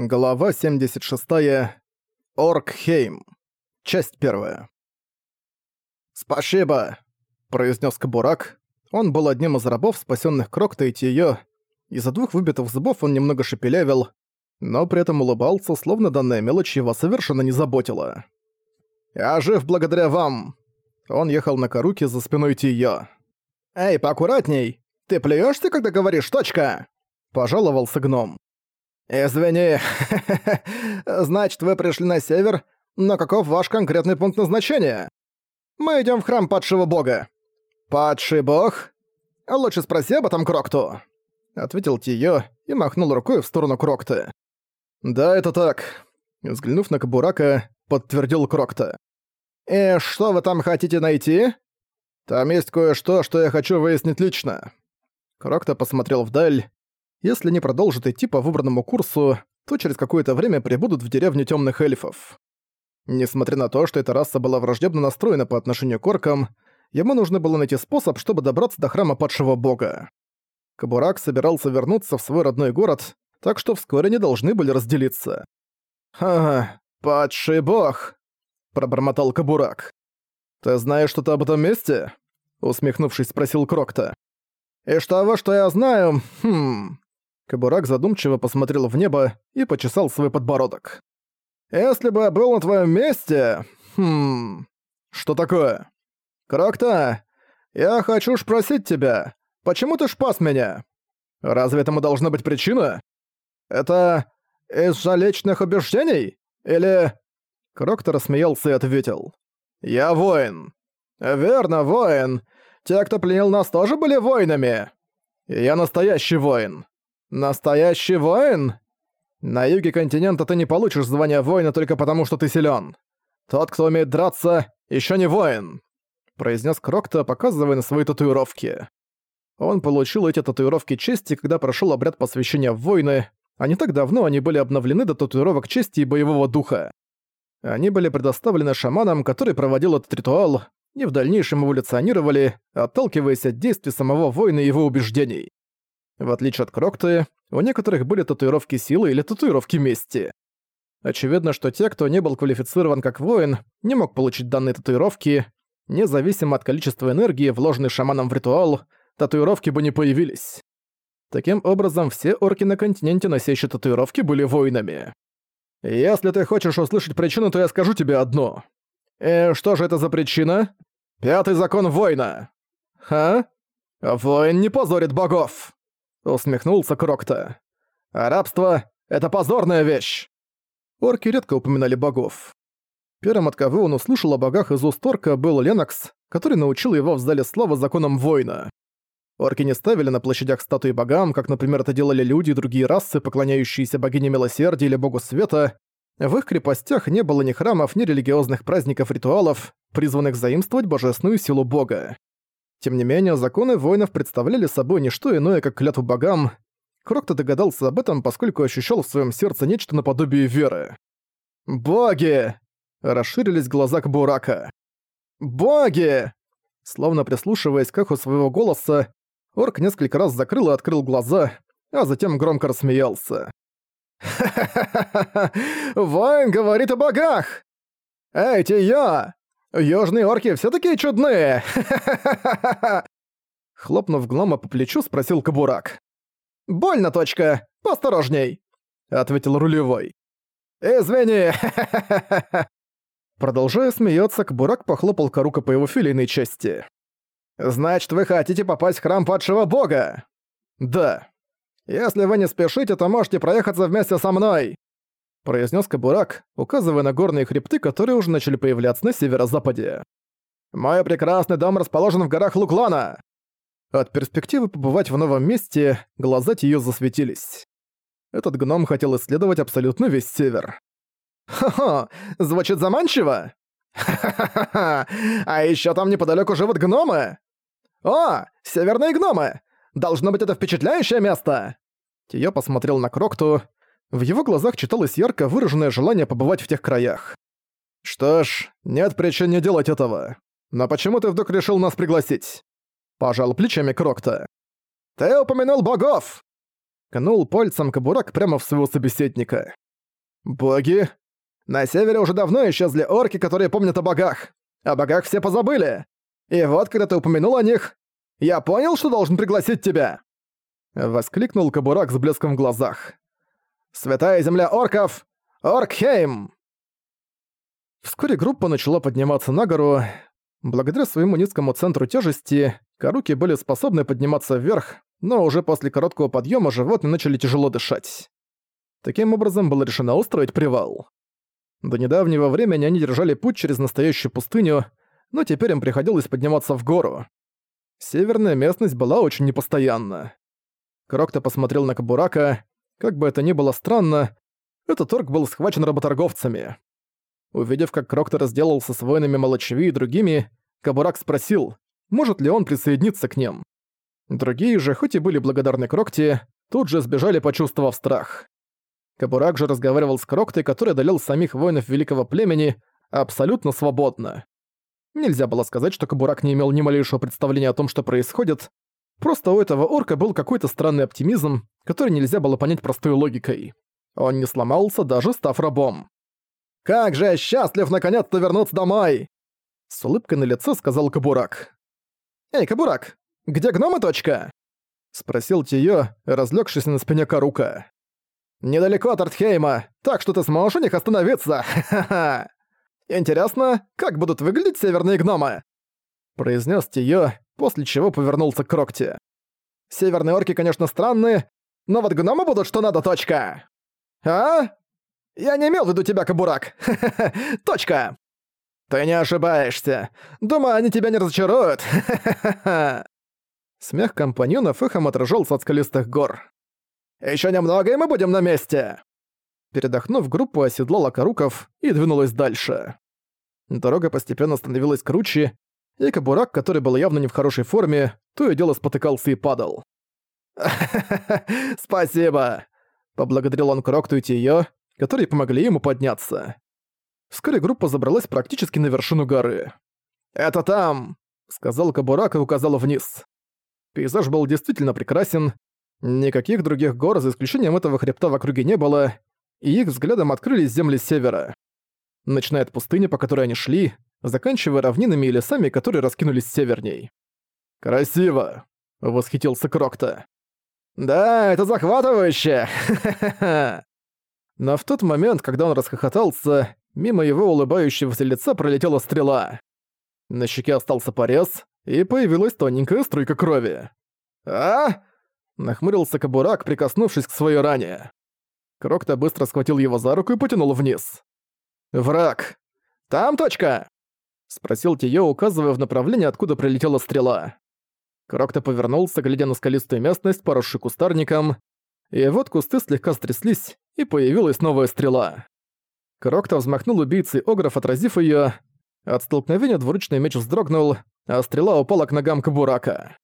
Глава 76. Оркхейм. Часть первая. «Спасибо!» – произнес Кабурак. Он был одним из рабов, спасенных Крокта и Тиё. Из-за двух выбитых зубов он немного шепелявил, но при этом улыбался, словно данная мелочь его совершенно не заботила. «Я жив благодаря вам!» Он ехал на Каруке за спиной Тиё. «Эй, поаккуратней! Ты плюешься, когда говоришь «точка»?» – пожаловался гном. «Извини, значит, вы пришли на север, но каков ваш конкретный пункт назначения? Мы идем в храм падшего бога». «Падший бог? Лучше спроси об этом Крокту», — ответил Тиё и махнул рукой в сторону Крокта. «Да, это так», — взглянув на Кабурака, подтвердил Крокта. «И что вы там хотите найти?» «Там есть кое-что, что я хочу выяснить лично». Крокта посмотрел вдаль, если не продолжат идти по выбранному курсу, то через какое-то время прибудут в деревню темных эльфов. Несмотря на то, что эта раса была враждебно настроена по отношению к оркам, ему нужно было найти способ, чтобы добраться до храма падшего бога. Кабурак собирался вернуться в свой родной город, так что вскоре они должны были разделиться. «Ха, падший бог!» – пробормотал Кабурак. «Ты знаешь что-то об этом месте?» – усмехнувшись, спросил Крокта. «И что того, что я знаю, хм...» Кабурак задумчиво посмотрел в небо и почесал свой подбородок. «Если бы я был на твоем месте... Хм... Что такое? Крокта, я хочу спросить тебя, почему ты шпас меня? Разве этому должна быть причина? Это из-за личных убеждений? Или...» Крокта рассмеялся и ответил. «Я воин». «Верно, воин. Те, кто пленил нас, тоже были воинами. я настоящий воин. «Настоящий воин? На юге континента ты не получишь звание воина только потому, что ты силен. Тот, кто умеет драться, еще не воин», — произнес Крокта, показывая на свои татуировки. Он получил эти татуировки чести, когда прошел обряд посвящения в воины, а не так давно они были обновлены до татуировок чести и боевого духа. Они были предоставлены шаманам, который проводил этот ритуал, и в дальнейшем эволюционировали, отталкиваясь от действий самого воина и его убеждений. В отличие от Крокты, у некоторых были татуировки силы или татуировки мести. Очевидно, что те, кто не был квалифицирован как воин, не мог получить данные татуировки, независимо от количества энергии, вложенной шаманом в ритуал, татуировки бы не появились. Таким образом, все орки на континенте, носящие татуировки, были воинами. Если ты хочешь услышать причину, то я скажу тебе одну. И что же это за причина? Пятый закон воина. Ха? Воин не позорит богов усмехнулся Крокта. «А рабство — это позорная вещь!» Орки редко упоминали богов. Первым, от кого он услышал о богах из уст орка, был Ленокс, который научил его в Зале Славы законам воина. Орки не ставили на площадях статуи богам, как, например, это делали люди и другие расы, поклоняющиеся богине милосердия или богу света. В их крепостях не было ни храмов, ни религиозных праздников-ритуалов, призванных заимствовать божественную силу бога. Тем не менее, законы воинов представляли собой не что иное, как клятву богам. Крокто догадался об этом, поскольку ощущал в своем сердце нечто наподобие веры. «Боги!» – расширились глаза Кабурака. «Боги!» Словно прислушиваясь к эху своего голоса, орк несколько раз закрыл и открыл глаза, а затем громко рассмеялся. «Ха-ха-ха! Воин говорит о богах! Эй, я! Южные орки все такие чудные! Хлопнув гнома по плечу, спросил Кабурак. «Больно, точка! Посторожней!» — ответил рулевой. «Извини!» Продолжая смеяться, Кабурак похлопал Карука по его филейной части. «Значит, вы хотите попасть в храм падшего бога?» «Да. Если вы не спешите, то можете проехаться вместе со мной произнес Кабурак, указывая на горные хребты, которые уже начали появляться на северо-западе. «Мой прекрасный дом расположен в горах Луклана!» От перспективы побывать в новом месте глаза ее засветились. Этот гном хотел исследовать абсолютно весь север. «Хо-хо, звучит заманчиво!» «Ха-ха-ха! А еще там неподалеку живут гномы!» «О, северные гномы! Должно быть это впечатляющее место!» Тиё посмотрел на Крокту, в его глазах читалось ярко выраженное желание побывать в тех краях. «Что ж, нет причин не делать этого. Но почему ты вдруг решил нас пригласить?» Пожал плечами Крокта. «Ты упомянул богов!» Кнул пальцем кобурак прямо в своего собеседника. «Боги? На севере уже давно исчезли орки, которые помнят о богах. О богах все позабыли. И вот, когда ты упомянул о них, я понял, что должен пригласить тебя!» Воскликнул Кабурак с блеском в глазах. «Святая земля орков! Оркхейм!» Вскоре группа начала подниматься на гору. Благодаря своему низкому центру тяжести, коруки были способны подниматься вверх, но уже после короткого подъема животные начали тяжело дышать. Таким образом было решено устроить привал. До недавнего времени они держали путь через настоящую пустыню, но теперь им приходилось подниматься в гору. Северная местность была очень непостоянна. Крокто посмотрел на Кабурака. Как бы это ни было странно, этот орк был схвачен работорговцами. Увидев, как Крокто разделался с воинами Молочеви и другими, Кабурак спросил, может ли он присоединиться к ним. Другие же, хоть и были благодарны Крокте, тут же сбежали, почувствовав страх. Кабурак же разговаривал с Кроктой, который одолел самих воинов великого племени, абсолютно свободно. Нельзя было сказать, что Кабурак не имел ни малейшего представления о том, что происходит, просто у этого орка был какой-то странный оптимизм, который нельзя было понять простой логикой. Он не сломался, даже став рабом. «Как же я счастлив наконец-то вернуться домой!» С улыбкой на лице сказал Кабурак. «Эй, Кабурак, где гномы точка?» Спросил Тиё, разлёгшись на спине Карука. «Недалеко от Артхейма, так что ты сможешь у них остановиться, ха-ха-ха!» «Интересно, как будут выглядеть северные гномы?» Произнес Тиё, после чего повернулся к Крокте. «Северные орки, конечно, странные, но вот гномы будут что надо, точка!» «А? Я не имел в виду тебя, Кабурак! Точка!» «Ты не ошибаешься. Думаю, они тебя не разочаруют. Смех компаньонов эхом отражался от скалистых гор. Еще немного, и мы будем на месте!» Передохнув, группа оседлала Каруков и двинулась дальше. Дорога постепенно становилась круче, и Кабурак, который был явно не в хорошей форме, то и дело спотыкался и падал. «Спасибо!» — поблагодарил он Крокту и Тиё, которые помогли ему подняться. Вскоре группа забралась практически на вершину горы. «Это там!» — сказал Кабурак и указал вниз. Пейзаж был действительно прекрасен. Никаких других гор, за исключением этого хребта в округе не было, и их взглядом открылись земли севера. Начиная от пустыни, по которой они шли, заканчивая равнинами и лесами, которые раскинулись северней. «Красиво!» — восхитился Крокта. «Да, это захватывающе! Но в тот момент, когда он расхохотался, мимо его улыбающегося лица пролетела стрела. На щеке остался порез, и появилась тоненькая струйка крови. «А?» — нахмурился Кабурак, прикоснувшись к своей ране. Крокта быстро схватил его за руку и потянул вниз. «Враг! Там точка!» — спросил Тиё, указывая в направлении, откуда прилетела стрела. Крокта повернулся, глядя на скалистую местность, поросшую кустарником, и вот кусты слегка стряслись, и появилась новая стрела. Крокта взмахнул убийцей Огров, отразив её. От столкновения двуручный меч вздрогнул, а стрела упала к ногам Кабурака.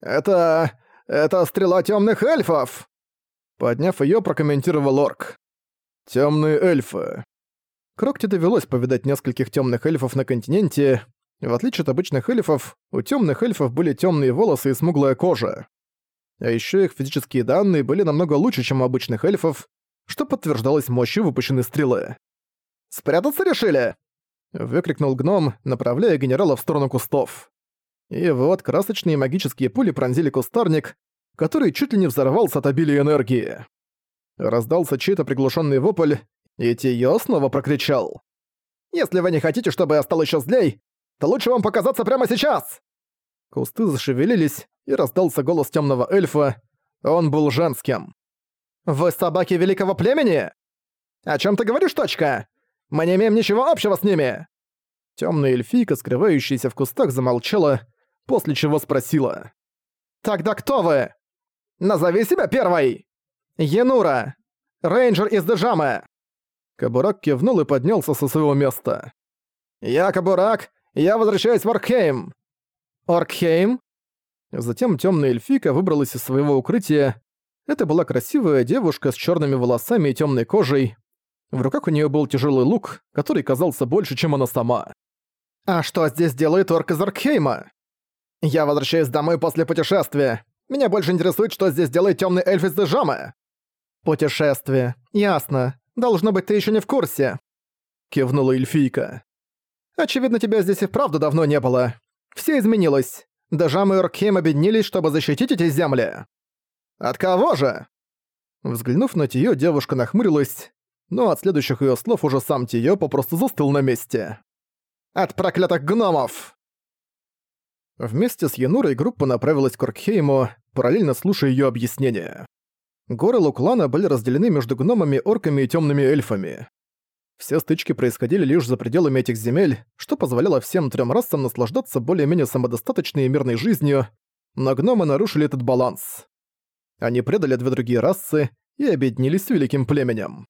«Это... это стрела тёмных эльфов!» Подняв её, прокомментировал Орк. «Тёмные эльфы». Крокте довелось повидать нескольких тёмных эльфов на континенте. В отличие от обычных эльфов, у тёмных эльфов были тёмные волосы и смуглая кожа. А ещё их физические данные были намного лучше, чем у обычных эльфов, что подтверждалось мощью выпущенной стрелы. «Спрятаться решили?» — выкрикнул гном, направляя генерала в сторону кустов. И вот красочные магические пули пронзили кустарник, который чуть ли не взорвался от обилия энергии. Раздался чей-то приглушенный вопль, и Тиё снова прокричал. «Если вы не хотите, чтобы я стал еще злей, то лучше вам показаться прямо сейчас!» Кусты зашевелились, и раздался голос темного эльфа. Он был женским. «Вы собаки великого племени? О чем ты говоришь, точка? Мы не имеем ничего общего с ними!» Темная эльфийка, скрывающаяся в кустах, замолчала, после чего спросила. «Тогда кто вы? Назови себя первой!» «Янура! Рейнджер из Дежамы!» Кабурак кивнул и поднялся со своего места. «Я Кабурак, я возвращаюсь в Оркхейм!» «Оркхейм?» Затем темная эльфийка выбралась из своего укрытия это была красивая девушка с черными волосами и темной кожей. В руках у нее был тяжелый лук, который казался больше, чем она сама. «А что здесь делает орк из Аркхейма?» «Я возвращаюсь домой после путешествия. Меня больше интересует, что здесь делает темный эльф из Дежамы». «Путешествие. Ясно. Должно быть, ты еще не в курсе!» Кивнула эльфийка. «Очевидно, тебя здесь и вправду давно не было. Все изменилось. Дажам и Оркхейм объединились, чтобы защитить эти земли. От кого же?» Взглянув на Тиё, девушка нахмурилась, но от следующих её слов уже сам Тиё попросту застыл на месте. «От проклятых гномов!» Вместе с Янурой группа направилась к Оркхейму, параллельно слушая её объяснения. Горы Луклана были разделены между гномами, орками и тёмными эльфами. Все стычки происходили лишь за пределами этих земель, что позволяло всем трем расам наслаждаться более-менее самодостаточной и мирной жизнью, но гномы нарушили этот баланс. Они предали две другие расы и объединились с великим племенем.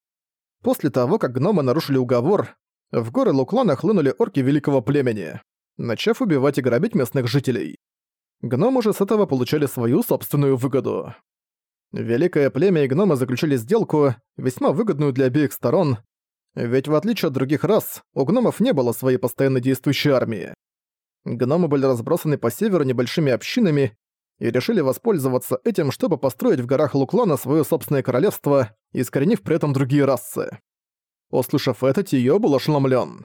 После того, как гномы нарушили уговор, в горы Луклана хлынули орки великого племени, начав убивать и грабить местных жителей. Гномы же с этого получали свою собственную выгоду. Великое племя и гномы заключили сделку, весьма выгодную для обеих сторон, ведь в отличие от других рас, у гномов не было своей постоянно действующей армии. Гномы были разбросаны по северу небольшими общинами и решили воспользоваться этим, чтобы построить в горах Луклана свое собственное королевство, искоренив при этом другие расы. Услышав это, Тиё был ошеломлен.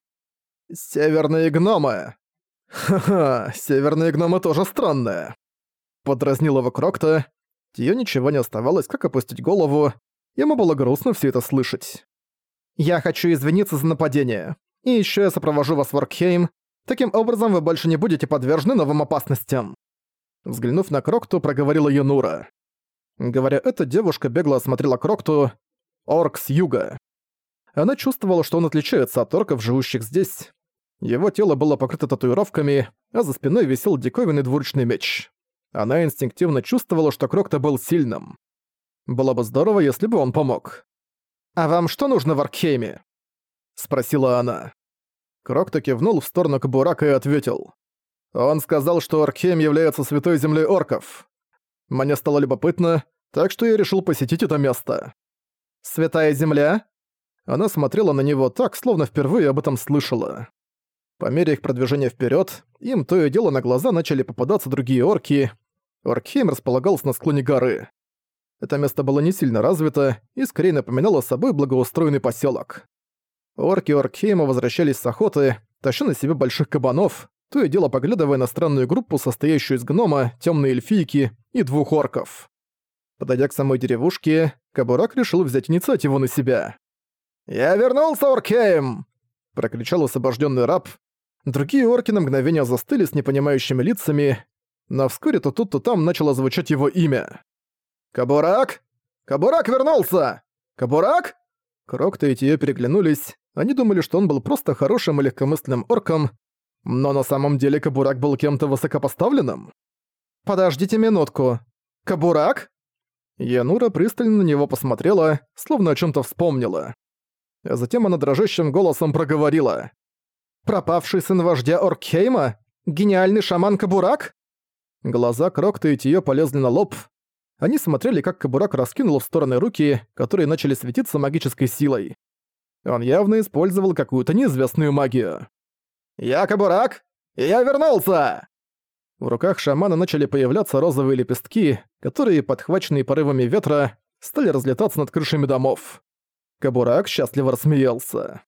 «Северные гномы!» «Ха-ха, северные гномы тоже странные!» Подразнил его Крокта. Тиё ничего не оставалось, как опустить голову. Ему было грустно все это слышать. Я хочу извиниться за нападение. И еще я сопровожу вас в Оркхейм. Таким образом, вы больше не будете подвержены новым опасностям». Взглянув на Крокту, проговорила Юнура. Говоря это, девушка бегло осмотрела Крокту, орк с юга. Она чувствовала, что он отличается от орков, живущих здесь. Его тело было покрыто татуировками, а за спиной висел диковинный двуручный меч. Она инстинктивно чувствовала, что Крокта был сильным. Было бы здорово, если бы он помог. «А вам что нужно в Аркхейме?» — спросила она. Крокто кивнул в сторону Кабурака и ответил. «Он сказал, что Аркхейм является святой землей орков. Мне стало любопытно, так что я решил посетить это место». «Святая земля?» Она смотрела на него так, словно впервые об этом слышала. По мере их продвижения вперед, им то и дело на глаза начали попадаться другие орки. Оркхейм располагался на склоне горы. Это место было не сильно развито и скорее напоминало собой благоустроенный поселок. Орки Оркхейма возвращались с охоты, таща на себе больших кабанов, то и дело поглядывая на странную группу, состоящую из гнома, темной эльфийки и двух орков. Подойдя к самой деревушке, Кабурак решил взять инициативу на себя. «Я вернулся, Оркхейм!» – прокричал освобожденный раб. Другие орки на мгновение застыли с непонимающими лицами, но вскоре то тут, то там начало звучать его имя. «Кабурак! Кабурак вернулся! Кабурак!» Крокта и Тиё переглянулись. Они думали, что он был просто хорошим и легкомысленным орком, но на самом деле Кабурак был кем-то высокопоставленным. «Подождите минутку. Кабурак?» Янура пристально на него посмотрела, словно о чем то вспомнила. А затем она дрожащим голосом проговорила. «Пропавший сын вождя Оркхейма? Гениальный шаман Кабурак?» Глаза Крокта и Тиё полезли на лоб, они смотрели, как Кабурак раскинул в стороны руки, которые начали светиться магической силой. Он явно использовал какую-то неизвестную магию. «Я Кабурак! И я вернулся!» В руках шамана начали появляться розовые лепестки, которые, подхваченные порывами ветра, стали разлетаться над крышами домов. Кабурак счастливо рассмеялся.